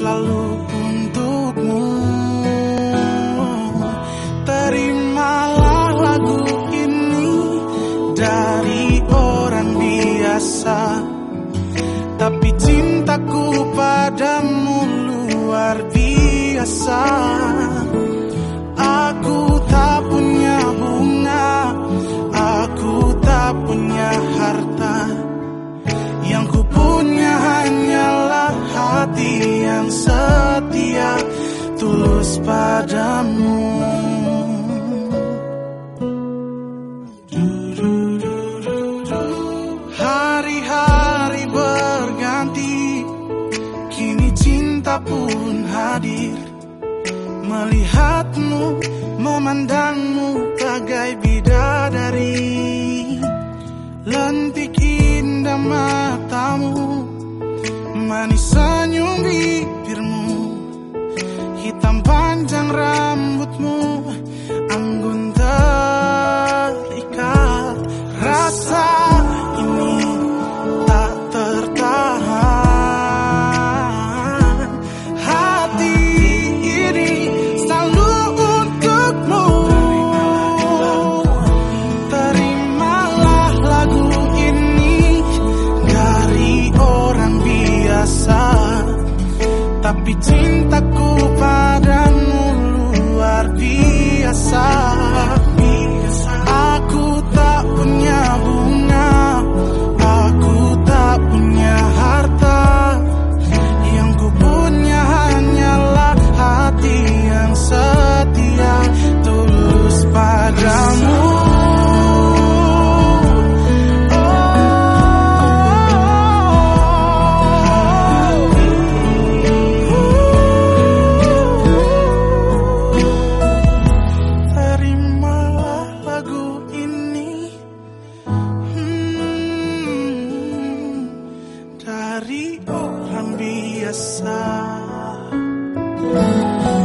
selalu untukmu. Terimalah lagu ini dari orang biasa. Tapi cintaku padamu luar biasa. Aku tak punya bunga Aku tak punya setia Tulus padamu. Hari-hari berganti Kini cinta pun hadir. Melihatmu, memandangmu bagai bidadari. Lentik indah panjang rambutmu dari